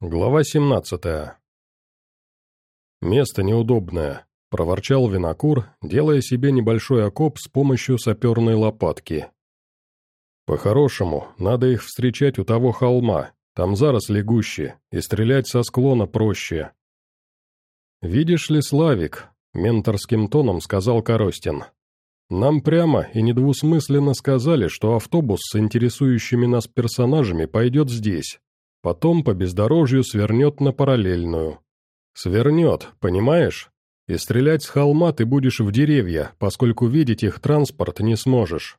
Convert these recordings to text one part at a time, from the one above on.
Глава 17 «Место неудобное», — проворчал винокур, делая себе небольшой окоп с помощью саперной лопатки. «По-хорошему, надо их встречать у того холма, там заросли гуще, и стрелять со склона проще». «Видишь ли, Славик», — менторским тоном сказал Коростин, — «нам прямо и недвусмысленно сказали, что автобус с интересующими нас персонажами пойдет здесь» Потом по бездорожью свернет на параллельную. Свернет, понимаешь? И стрелять с холма ты будешь в деревья, поскольку видеть их транспорт не сможешь.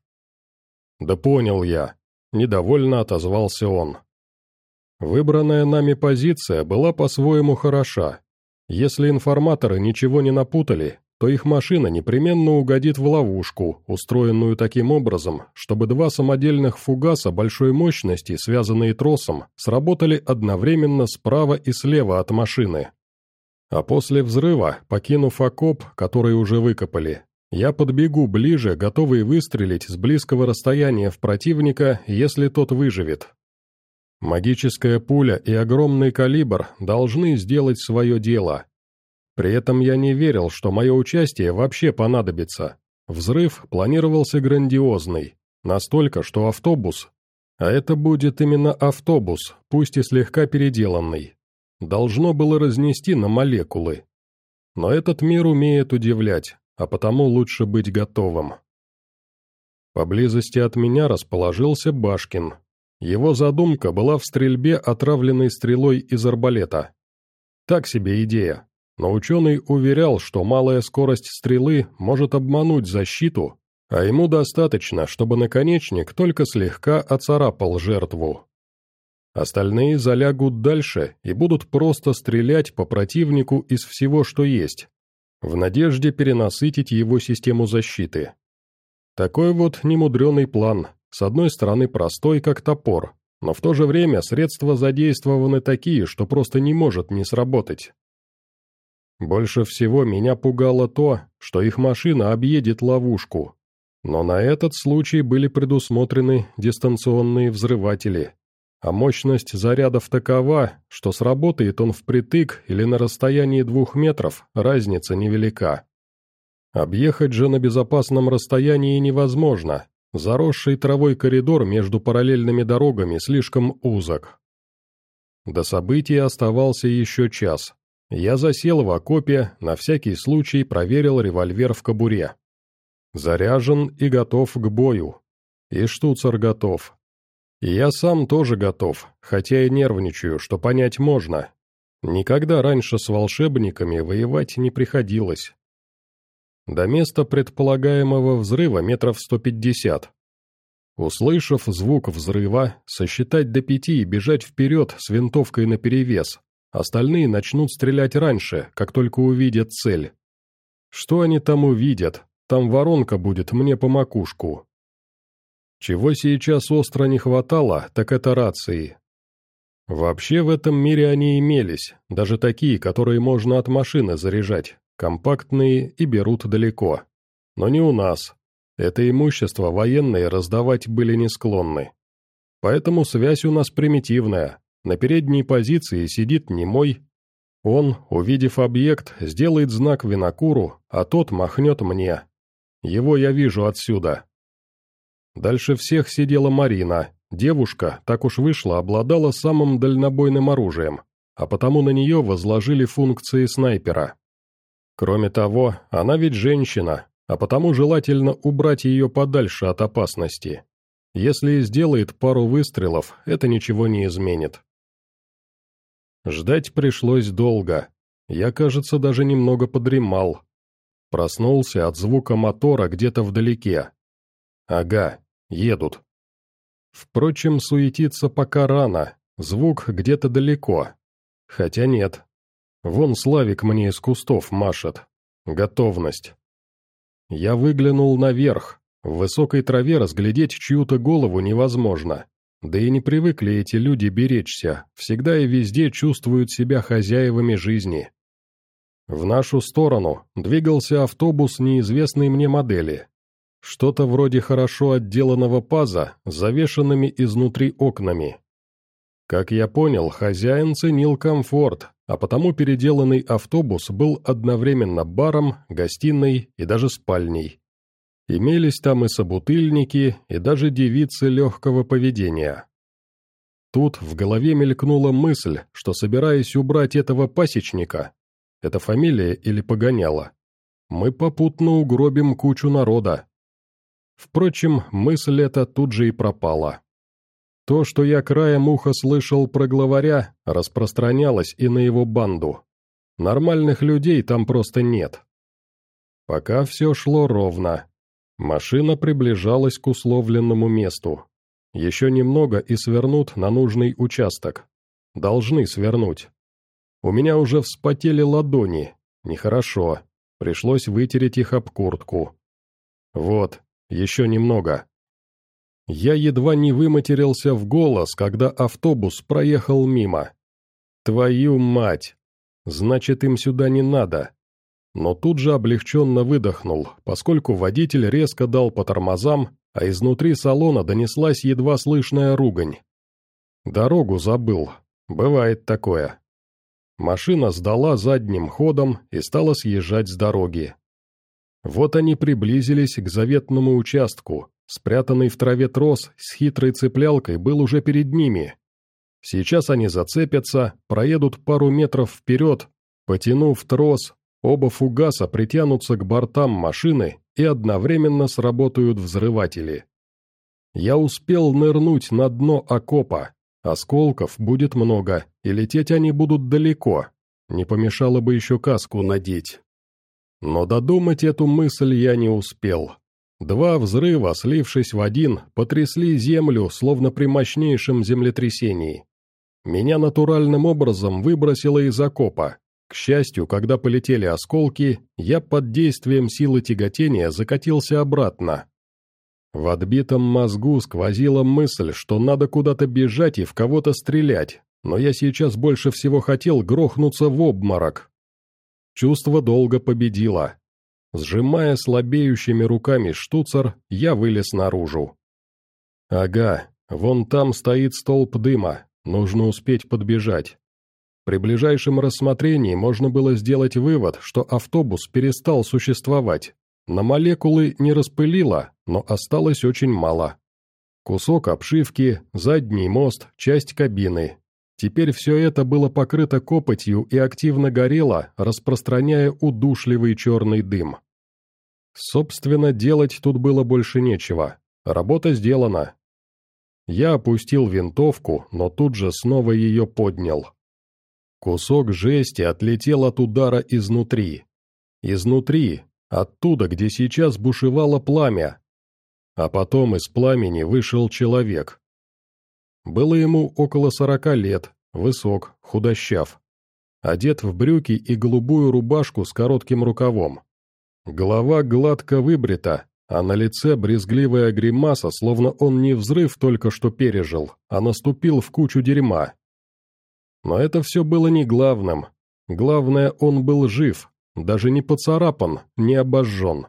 Да понял я. Недовольно отозвался он. Выбранная нами позиция была по-своему хороша. Если информаторы ничего не напутали, то их машина непременно угодит в ловушку, устроенную таким образом, чтобы два самодельных фугаса большой мощности, связанные тросом, сработали одновременно справа и слева от машины. А после взрыва, покинув окоп, который уже выкопали, я подбегу ближе, готовый выстрелить с близкого расстояния в противника, если тот выживет. Магическая пуля и огромный калибр должны сделать свое дело – при этом я не верил, что мое участие вообще понадобится. Взрыв планировался грандиозный, настолько, что автобус, а это будет именно автобус, пусть и слегка переделанный, должно было разнести на молекулы. Но этот мир умеет удивлять, а потому лучше быть готовым. Поблизости от меня расположился Башкин. Его задумка была в стрельбе, отравленной стрелой из арбалета. Так себе идея, но ученый уверял, что малая скорость стрелы может обмануть защиту, а ему достаточно, чтобы наконечник только слегка оцарапал жертву. Остальные залягут дальше и будут просто стрелять по противнику из всего, что есть, в надежде перенасытить его систему защиты. Такой вот немудренный план, с одной стороны простой, как топор, но в то же время средства задействованы такие, что просто не может не сработать. Больше всего меня пугало то, что их машина объедет ловушку. Но на этот случай были предусмотрены дистанционные взрыватели. А мощность зарядов такова, что сработает он впритык или на расстоянии двух метров, разница невелика. Объехать же на безопасном расстоянии невозможно. Заросший травой коридор между параллельными дорогами слишком узок. До событий оставался еще час, я засел в окопе, на всякий случай проверил револьвер в кобуре. Заряжен и готов к бою. И штуцер готов. И я сам тоже готов, хотя и нервничаю, что понять можно. Никогда раньше с волшебниками воевать не приходилось. До места предполагаемого взрыва метров сто пятьдесят. Услышав звук взрыва, сосчитать до пяти и бежать вперед с винтовкой наперевес, Остальные начнут стрелять раньше, как только увидят цель. Что они там увидят? Там воронка будет мне по макушку. Чего сейчас остро не хватало, так это рации. Вообще в этом мире они имелись, даже такие, которые можно от машины заряжать, компактные и берут далеко. Но не у нас. Это имущество военные раздавать были не склонны. Поэтому связь у нас примитивная, на передней позиции сидит немой. Он, увидев объект, сделает знак винокуру, а тот махнет мне. Его я вижу отсюда. Дальше всех сидела Марина. Девушка, так уж вышла, обладала самым дальнобойным оружием, а потому на нее возложили функции снайпера. Кроме того, она ведь женщина, а потому желательно убрать ее подальше от опасности. Если и сделает пару выстрелов, это ничего не изменит. Ждать пришлось долго. Я, кажется, даже немного подремал. Проснулся от звука мотора где-то вдалеке. Ага, едут. Впрочем, суетиться пока рано, звук где-то далеко. Хотя нет. Вон Славик мне из кустов машет. Готовность. Я выглянул наверх. В высокой траве разглядеть чью-то голову невозможно. Да и не привыкли эти люди беречься, всегда и везде чувствуют себя хозяевами жизни. В нашу сторону двигался автобус неизвестной мне модели. Что-то вроде хорошо отделанного паза с завешенными изнутри окнами. Как я понял, хозяин ценил комфорт, а потому переделанный автобус был одновременно баром, гостиной и даже спальней. Имелись там и собутыльники, и даже девицы легкого поведения. Тут в голове мелькнула мысль, что собираясь убрать этого пасечника, это фамилия или погоняла, мы попутно угробим кучу народа. Впрочем, мысль эта тут же и пропала. То, что я краем уха слышал про главаря, распространялось и на его банду. Нормальных людей там просто нет. Пока все шло ровно. Машина приближалась к условленному месту. Еще немного и свернут на нужный участок. Должны свернуть. У меня уже вспотели ладони. Нехорошо. Пришлось вытереть их об куртку. Вот, еще немного. Я едва не выматерился в голос, когда автобус проехал мимо. «Твою мать! Значит, им сюда не надо!» Но тут же облегченно выдохнул, поскольку водитель резко дал по тормозам, а изнутри салона донеслась едва слышная ругань. «Дорогу забыл. Бывает такое». Машина сдала задним ходом и стала съезжать с дороги. Вот они приблизились к заветному участку, Спрятанный в траве трос с хитрой цеплялкой был уже перед ними. Сейчас они зацепятся, проедут пару метров вперед, потянув трос, оба фугаса притянутся к бортам машины и одновременно сработают взрыватели. Я успел нырнуть на дно окопа. Осколков будет много, и лететь они будут далеко. Не помешало бы еще каску надеть. Но додумать эту мысль я не успел. Два взрыва, слившись в один, потрясли землю, словно при мощнейшем землетрясении. Меня натуральным образом выбросило из окопа. К счастью, когда полетели осколки, я под действием силы тяготения закатился обратно. В отбитом мозгу сквозила мысль, что надо куда-то бежать и в кого-то стрелять, но я сейчас больше всего хотел грохнуться в обморок. Чувство долго победило. Сжимая слабеющими руками штуцер, я вылез наружу. Ага, вон там стоит столб дыма, нужно успеть подбежать. При ближайшем рассмотрении можно было сделать вывод, что автобус перестал существовать. На молекулы не распылило, но осталось очень мало. Кусок обшивки, задний мост, часть кабины, Теперь все это было покрыто копотью и активно горело, распространяя удушливый черный дым. Собственно, делать тут было больше нечего. Работа сделана. Я опустил винтовку, но тут же снова ее поднял. Кусок жести отлетел от удара изнутри. Изнутри, оттуда, где сейчас бушевало пламя. А потом из пламени вышел человек. Было ему около сорока лет, высок, худощав. Одет в брюки и голубую рубашку с коротким рукавом. Голова гладко выбрита, а на лице брезгливая гримаса, словно он не взрыв только что пережил, а наступил в кучу дерьма. Но это все было не главным. Главное, он был жив, даже не поцарапан, не обожжен.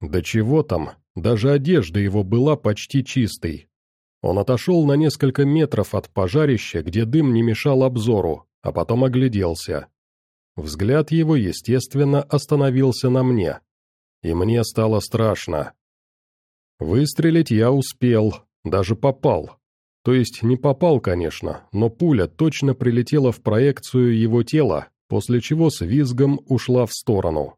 Да чего там, даже одежда его была почти чистой. Он отошел на несколько метров от пожарища, где дым не мешал обзору, а потом огляделся. Взгляд его, естественно, остановился на мне. И мне стало страшно. Выстрелить я успел, даже попал. То есть не попал, конечно, но пуля точно прилетела в проекцию его тела, после чего с визгом ушла в сторону.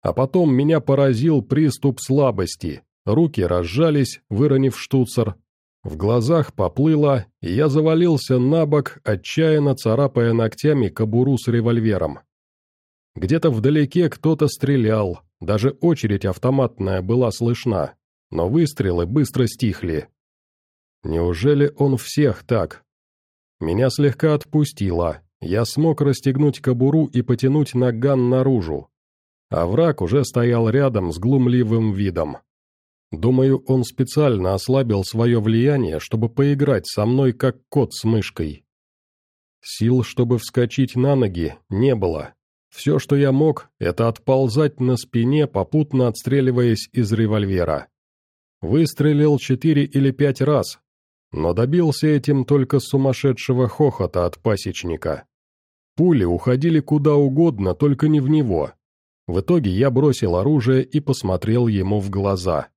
А потом меня поразил приступ слабости, руки разжались, выронив штуцер, в глазах поплыло, и я завалился на бок, отчаянно царапая ногтями кобуру с револьвером. Где-то вдалеке кто-то стрелял, даже очередь автоматная была слышна, но выстрелы быстро стихли. Неужели он всех так? Меня слегка отпустило, я смог расстегнуть кобуру и потянуть наган наружу. А враг уже стоял рядом с глумливым видом. Думаю, он специально ослабил свое влияние, чтобы поиграть со мной как кот с мышкой. Сил, чтобы вскочить на ноги, не было. Все, что я мог, это отползать на спине, попутно отстреливаясь из револьвера. Выстрелил четыре или пять раз. Но добился этим только сумасшедшего хохота от пасечника. Пули уходили куда угодно, только не в него. В итоге я бросил оружие и посмотрел ему в глаза.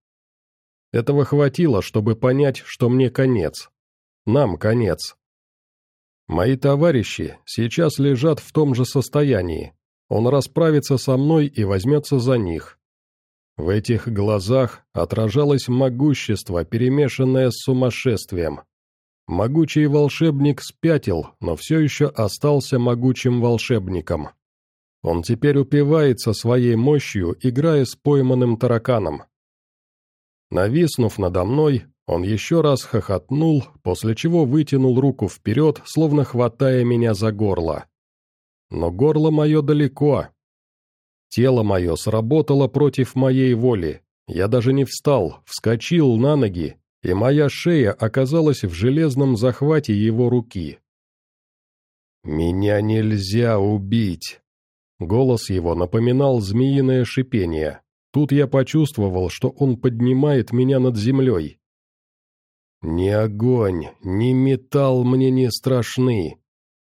Этого хватило, чтобы понять, что мне конец. Нам конец. Мои товарищи сейчас лежат в том же состоянии. Он расправится со мной и возьмется за них. В этих глазах отражалось могущество, перемешанное с сумасшествием. Могучий волшебник спятил, но все еще остался могучим волшебником. Он теперь упивается своей мощью, играя с пойманным тараканом. Нависнув надо мной, он еще раз хохотнул, после чего вытянул руку вперед, словно хватая меня за горло. Но горло мое далеко, Тело мое сработало против моей воли. Я даже не встал, вскочил на ноги, и моя шея оказалась в железном захвате его руки. «Меня нельзя убить!» Голос его напоминал змеиное шипение. Тут я почувствовал, что он поднимает меня над землей. «Ни огонь, ни металл мне не страшны.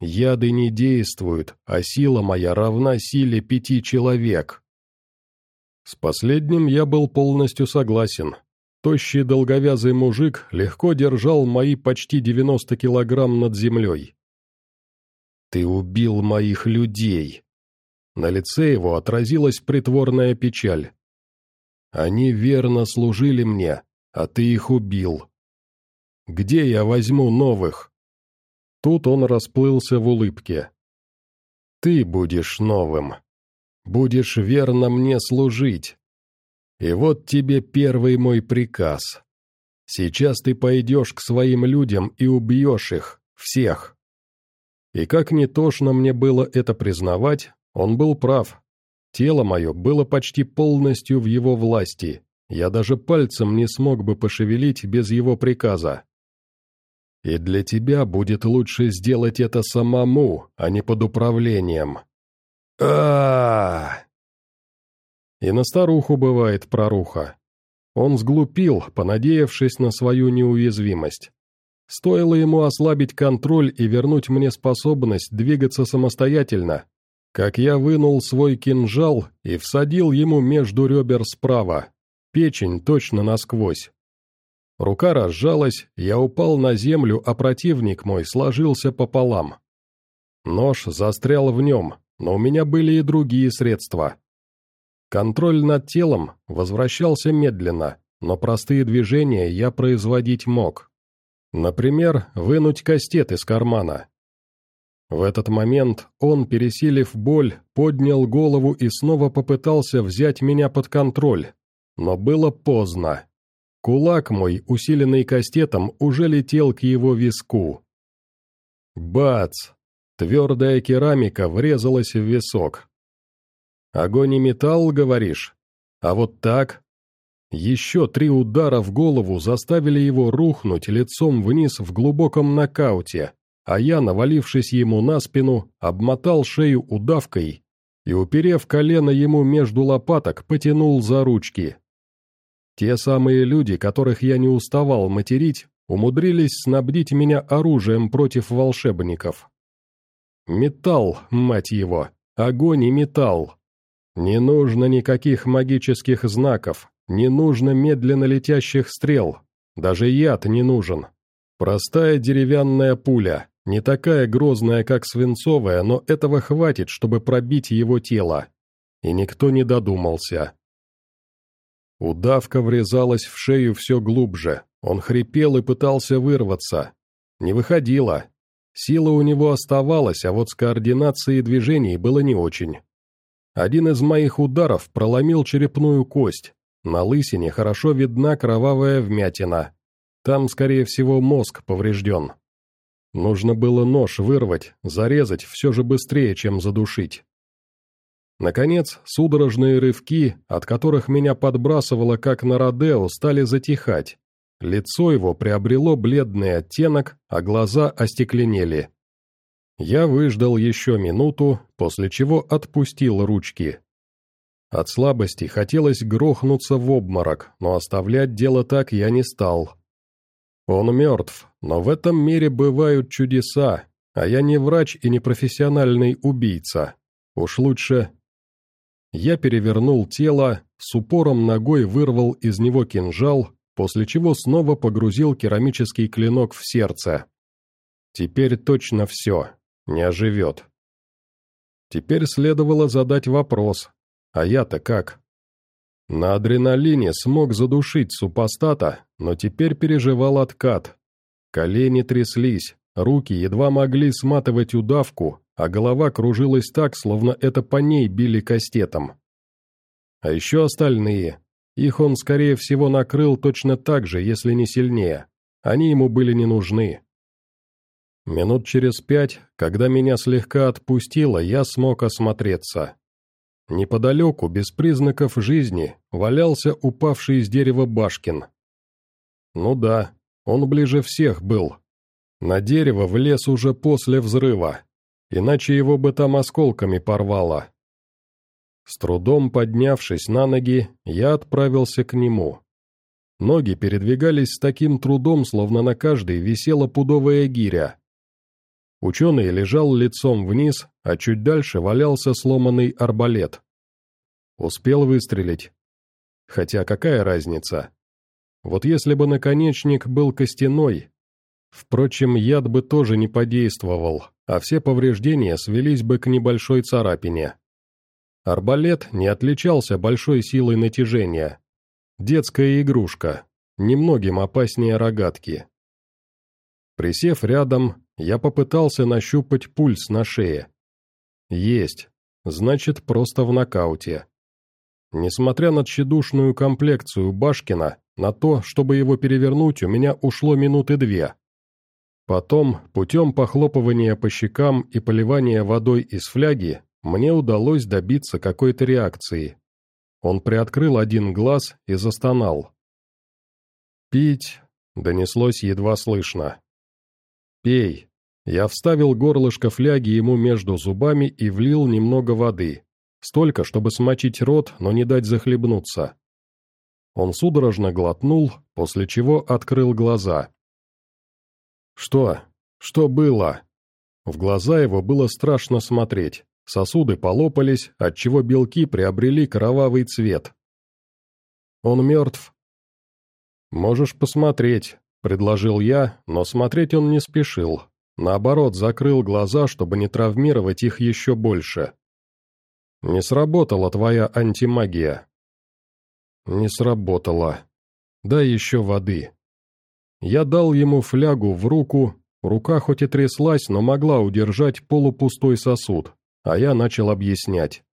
Яды не действуют, а сила моя равна силе пяти человек. С последним я был полностью согласен. Тощий долговязый мужик легко держал мои почти 90 килограмм над землей. «Ты убил моих людей!» На лице его отразилась притворная печаль. «Они верно служили мне, а ты их убил. Где я возьму новых?» Тут он расплылся в улыбке. «Ты будешь новым. Будешь верно мне служить. И вот тебе первый мой приказ. Сейчас ты пойдешь к своим людям и убьешь их, всех». И как не тошно мне было это признавать, он был прав. Тело мое было почти полностью в его власти, я даже пальцем не смог бы пошевелить без его приказа. И для тебя будет лучше сделать это самому, а не под управлением. а И на старуху бывает проруха. Он сглупил, понадеявшись на свою неуязвимость. Стоило ему ослабить контроль и вернуть мне способность двигаться самостоятельно, как я вынул свой кинжал и всадил ему между ребер справа, печень точно насквозь. Рука разжалась, я упал на землю, а противник мой сложился пополам. Нож застрял в нем, но у меня были и другие средства. Контроль над телом возвращался медленно, но простые движения я производить мог. Например, вынуть кастет из кармана. В этот момент он, пересилив боль, поднял голову и снова попытался взять меня под контроль. Но было поздно. Кулак мой, усиленный кастетом, уже летел к его виску. Бац! Твердая керамика врезалась в висок. Огонь и металл, говоришь? А вот так? Еще три удара в голову заставили его рухнуть лицом вниз в глубоком нокауте, а я, навалившись ему на спину, обмотал шею удавкой и, уперев колено ему между лопаток, потянул за ручки. Те самые люди, которых я не уставал материть, умудрились снабдить меня оружием против волшебников. Металл, мать его, огонь и металл. Не нужно никаких магических знаков, не нужно медленно летящих стрел, даже яд не нужен. Простая деревянная пуля, не такая грозная, как свинцовая, но этого хватит, чтобы пробить его тело. И никто не додумался. Удавка врезалась в шею все глубже. Он хрипел и пытался вырваться. Не выходило. Сила у него оставалась, а вот с координацией движений было не очень. Один из моих ударов проломил черепную кость. На лысине хорошо видна кровавая вмятина. Там, скорее всего, мозг поврежден. Нужно было нож вырвать, зарезать все же быстрее, чем задушить. Наконец, судорожные рывки, от которых меня подбрасывало как на Родео, стали затихать. Лицо его приобрело бледный оттенок, а глаза остекленели. Я выждал еще минуту, после чего отпустил ручки. От слабости хотелось грохнуться в обморок, но оставлять дело так я не стал. Он мертв, Но в этом мире бывают чудеса, а я не врач и не профессиональный убийца. Уж лучше... Я перевернул тело, с упором ногой вырвал из него кинжал, после чего снова погрузил керамический клинок в сердце. Теперь точно все, не оживет. Теперь следовало задать вопрос, а я-то как? На адреналине смог задушить супостата, но теперь переживал откат. Колени тряслись, руки едва могли сматывать удавку, а голова кружилась так, словно это по ней били кастетом. А еще остальные. Их он, скорее всего, накрыл точно так же, если не сильнее. Они ему были не нужны. Минут через пять, когда меня слегка отпустило, я смог осмотреться. Неподалеку, без признаков жизни, валялся упавший из дерева Башкин. Ну да, он ближе всех был. На дерево влез уже после взрыва, иначе его бы там осколками порвало. С трудом поднявшись на ноги, я отправился к нему. Ноги передвигались с таким трудом, словно на каждой висела пудовая гиря. Ученый лежал лицом вниз, а чуть дальше валялся сломанный арбалет. Успел выстрелить. Хотя какая разница? Вот если бы наконечник был костяной. Впрочем, яд бы тоже не подействовал, а все повреждения свелись бы к небольшой царапине. Арбалет не отличался большой силой натяжения. Детская игрушка, немногим опаснее рогатки. Присев рядом, я попытался нащупать пульс на шее. Есть, значит, просто в нокауте. Несмотря на тщедушную комплекцию Башкина, на то, чтобы его перевернуть, у меня ушло минуты две. Потом, путем похлопывания по щекам и поливания водой из фляги, мне удалось добиться какой-то реакции. Он приоткрыл один глаз и застонал. «Пить!» — донеслось едва слышно. «Пей!» Я вставил горлышко фляги ему между зубами и влил немного воды. Столько, чтобы смочить рот, но не дать захлебнуться. Он судорожно глотнул, после чего открыл глаза. «Что? Что было?» В глаза его было страшно смотреть. Сосуды полопались, отчего белки приобрели кровавый цвет. «Он мертв?» «Можешь посмотреть», — предложил я, но смотреть он не спешил. Наоборот, закрыл глаза, чтобы не травмировать их еще больше. «Не сработала твоя антимагия». «Не сработала. Дай еще воды». Я дал ему флягу в руку, рука хоть и тряслась, но могла удержать полупустой сосуд а я начал объяснять.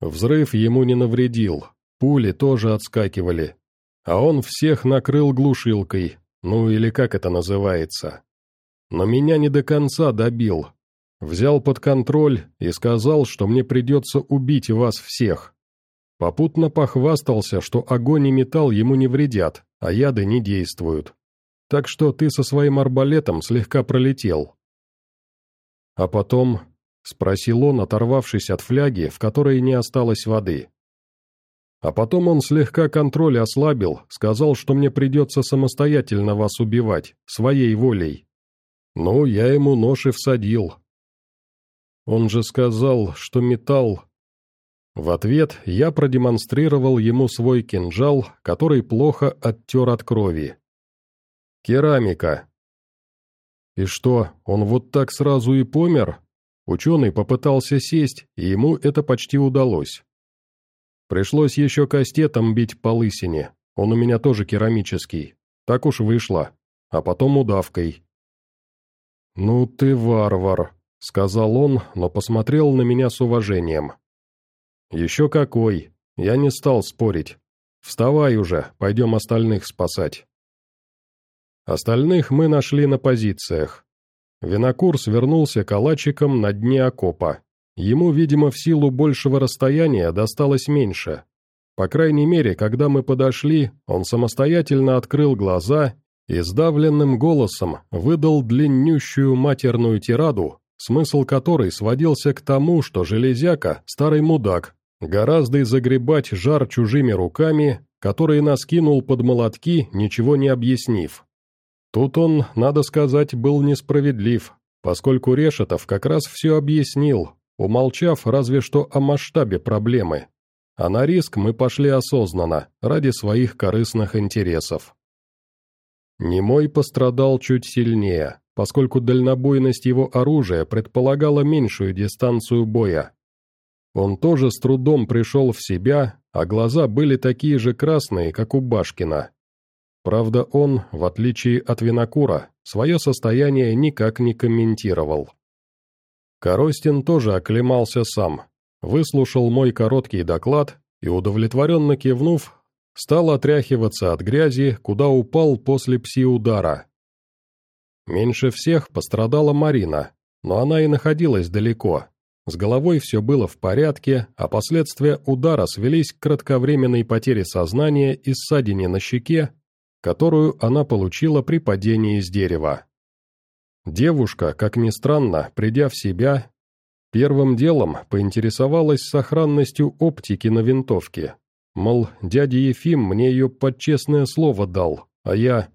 Взрыв ему не навредил, пули тоже отскакивали, а он всех накрыл глушилкой, ну или как это называется. Но меня не до конца добил. Взял под контроль и сказал, что мне придется убить вас всех. Попутно похвастался, что огонь и металл ему не вредят, а яды не действуют. Так что ты со своим арбалетом слегка пролетел. А потом — спросил он, оторвавшись от фляги, в которой не осталось воды. А потом он слегка контроль ослабил, сказал, что мне придется самостоятельно вас убивать, своей волей. Ну, я ему нож и всадил. Он же сказал, что металл... В ответ я продемонстрировал ему свой кинжал, который плохо оттер от крови. Керамика. И что, он вот так сразу и помер? Ученый попытался сесть, и ему это почти удалось. Пришлось еще кастетом бить по лысине, он у меня тоже керамический. Так уж вышло. А потом удавкой. «Ну ты варвар», — сказал он, но посмотрел на меня с уважением. «Еще какой. Я не стал спорить. Вставай уже, пойдем остальных спасать». Остальных мы нашли на позициях. Винокур свернулся калачиком на дне окопа. Ему, видимо, в силу большего расстояния досталось меньше. По крайней мере, когда мы подошли, он самостоятельно открыл глаза и сдавленным голосом выдал длиннющую матерную тираду, смысл которой сводился к тому, что железяка, старый мудак, гораздо загребать жар чужими руками, который наскинул под молотки, ничего не объяснив. Тут он, надо сказать, был несправедлив, поскольку Решетов как раз все объяснил, умолчав разве что о масштабе проблемы. А на риск мы пошли осознанно, ради своих корыстных интересов. Немой пострадал чуть сильнее, поскольку дальнобойность его оружия предполагала меньшую дистанцию боя. Он тоже с трудом пришел в себя, а глаза были такие же красные, как у Башкина. Правда, он, в отличие от Винокура, свое состояние никак не комментировал. Коростин тоже оклемался сам, выслушал мой короткий доклад и, удовлетворенно кивнув, стал отряхиваться от грязи, куда упал после пси-удара. Меньше всех пострадала Марина, но она и находилась далеко. С головой все было в порядке, а последствия удара свелись к кратковременной потере сознания и ссадине на щеке, которую она получила при падении с дерева. Девушка, как ни странно, придя в себя, первым делом поинтересовалась сохранностью оптики на винтовке. Мол, дядя Ефим мне ее под честное слово дал, а я...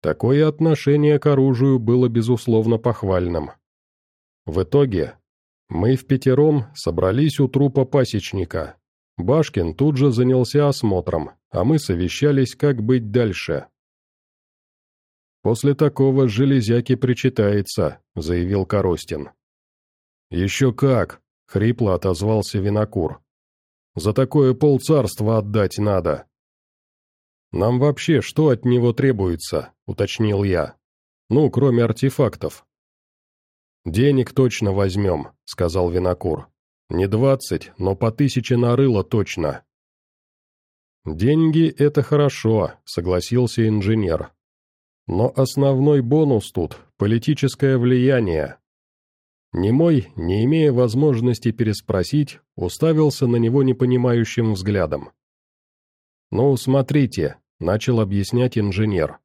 Такое отношение к оружию было безусловно похвальным. В итоге мы в пятером собрались у трупа пасечника. Башкин тут же занялся осмотром, а мы совещались, как быть дальше. «После такого железяки причитается», — заявил Коростин. «Еще как!» — хрипло отозвался Винокур. «За такое полцарства отдать надо!» «Нам вообще что от него требуется?» — уточнил я. «Ну, кроме артефактов». «Денег точно возьмем», — сказал Винокур. «Не двадцать, но по тысяче на рыло точно». «Деньги — это хорошо», — согласился инженер. «Но основной бонус тут — политическое влияние». Немой, не имея возможности переспросить, уставился на него непонимающим взглядом. «Ну, смотрите», начал объяснять инженер.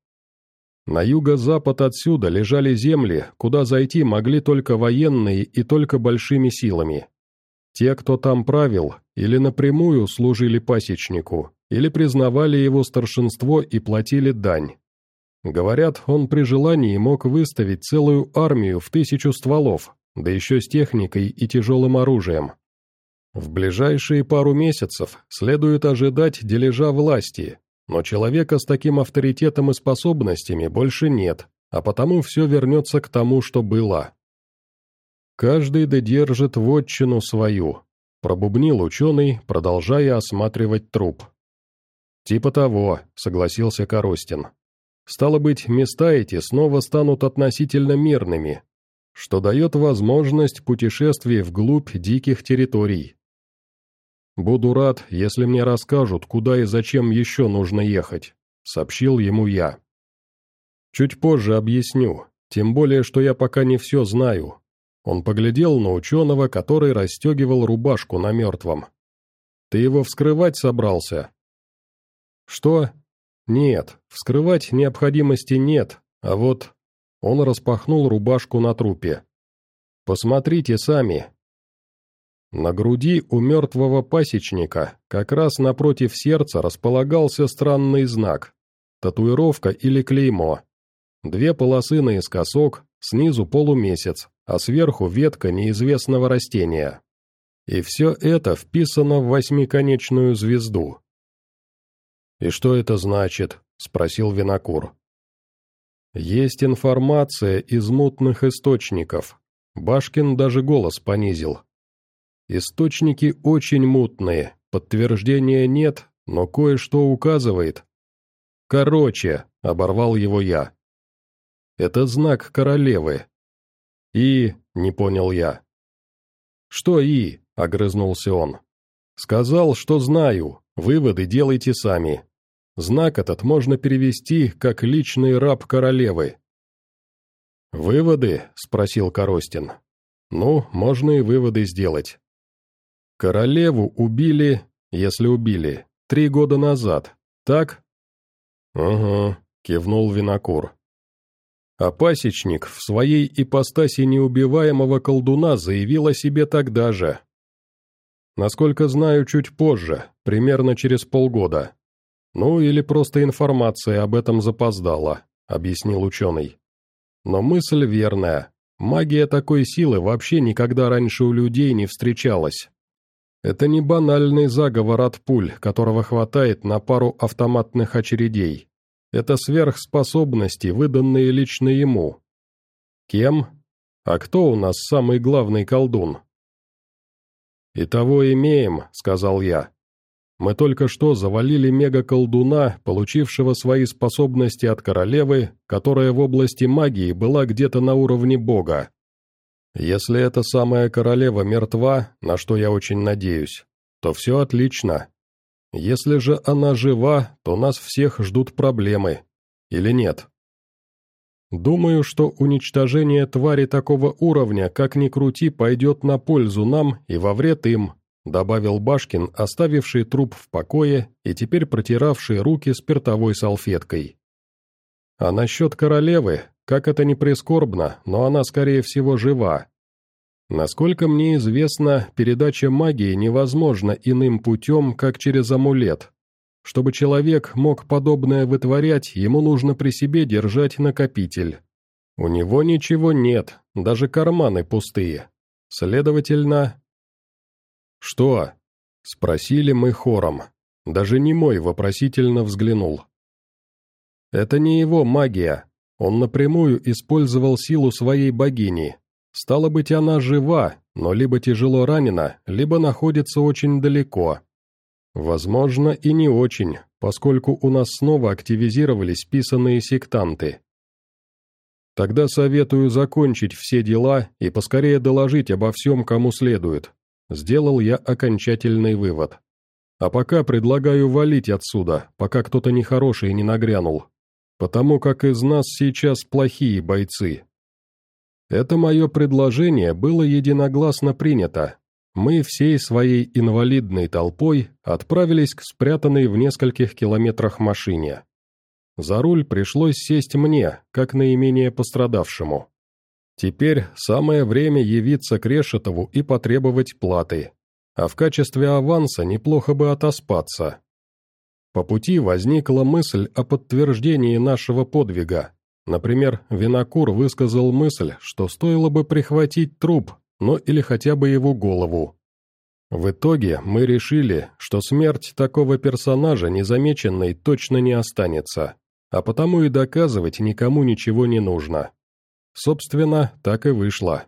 На юго-запад отсюда лежали земли, куда зайти могли только военные и только большими силами. Те, кто там правил, или напрямую служили пасечнику, или признавали его старшинство и платили дань. Говорят, он при желании мог выставить целую армию в тысячу стволов, да еще с техникой и тяжелым оружием. В ближайшие пару месяцев следует ожидать дележа власти, но человека с таким авторитетом и способностями больше нет, а потому все вернется к тому, что было. «Каждый додержит вотчину свою», — пробубнил ученый, продолжая осматривать труп. «Типа того», — согласился Коростин. «Стало быть, места эти снова станут относительно мирными, что дает возможность путешествий вглубь диких территорий. «Буду рад, если мне расскажут, куда и зачем еще нужно ехать», — сообщил ему я. «Чуть позже объясню, тем более, что я пока не все знаю». Он поглядел на ученого, который расстегивал рубашку на мертвом. «Ты его вскрывать собрался?» «Что?» «Нет, вскрывать необходимости нет, а вот...» Он распахнул рубашку на трупе. «Посмотрите сами, на груди у мертвого пасечника, как раз напротив сердца, располагался странный знак. Татуировка или клеймо. Две полосы наискосок, снизу полумесяц, а сверху ветка неизвестного растения. И все это вписано в восьмиконечную звезду. «И что это значит?» — спросил Винокур. «Есть информация из мутных источников». Башкин даже голос понизил. Источники очень мутные, подтверждения нет, но кое-что указывает. Короче, оборвал его я. Это знак королевы. И, не понял я. Что и, огрызнулся он. Сказал, что знаю, выводы делайте сами. Знак этот можно перевести как «личный раб королевы». «Выводы?» — спросил Коростин. «Ну, можно и выводы сделать. Королеву убили, если убили, три года назад, так? Угу, кивнул Винокур. А пасечник в своей ипостаси неубиваемого колдуна заявил о себе тогда же. Насколько знаю, чуть позже, примерно через полгода. Ну или просто информация об этом запоздала. — объяснил ученый. «Но мысль верная. Магия такой силы вообще никогда раньше у людей не встречалась. Это не банальный заговор от пуль, которого хватает на пару автоматных очередей. Это сверхспособности, выданные лично ему. Кем? А кто у нас самый главный колдун? «И того имеем», — сказал я. «Мы только что завалили мега-колдуна, получившего свои способности от королевы, которая в области магии была где-то на уровне бога. Если эта самая королева мертва, на что я очень надеюсь, то все отлично. Если же она жива, то нас всех ждут проблемы. Или нет? Думаю, что уничтожение твари такого уровня, как ни крути, пойдет на пользу нам и во вред им, добавил Башкин, оставивший труп в покое и теперь протиравший руки спиртовой салфеткой. А насчет королевы, как это ни прискорбно, но она, скорее всего, жива. Насколько мне известно, передача магии невозможна иным путем, как через амулет. Чтобы человек мог подобное вытворять, ему нужно при себе держать накопитель. У него ничего нет, даже карманы пустые. Следовательно... «Что?» — спросили мы хором. Даже не мой вопросительно взглянул. «Это не его магия. Он напрямую использовал силу своей богини, Стало быть, она жива, но либо тяжело ранена, либо находится очень далеко. Возможно, и не очень, поскольку у нас снова активизировались писанные сектанты. Тогда советую закончить все дела и поскорее доложить обо всем, кому следует. Сделал я окончательный вывод. А пока предлагаю валить отсюда, пока кто-то нехороший не нагрянул. Потому как из нас сейчас плохие бойцы, это мое предложение было единогласно принято. Мы всей своей инвалидной толпой отправились к спрятанной в нескольких километрах машине. За руль пришлось сесть мне, как наименее пострадавшему. Теперь самое время явиться к Решетову и потребовать платы. А в качестве аванса неплохо бы отоспаться. По пути возникла мысль о подтверждении нашего подвига, Например, Винокур высказал мысль, что стоило бы прихватить труп, но или хотя бы его голову. В итоге мы решили, что смерть такого персонажа незамеченной точно не останется, а потому и доказывать никому ничего не нужно. Собственно, так и вышло.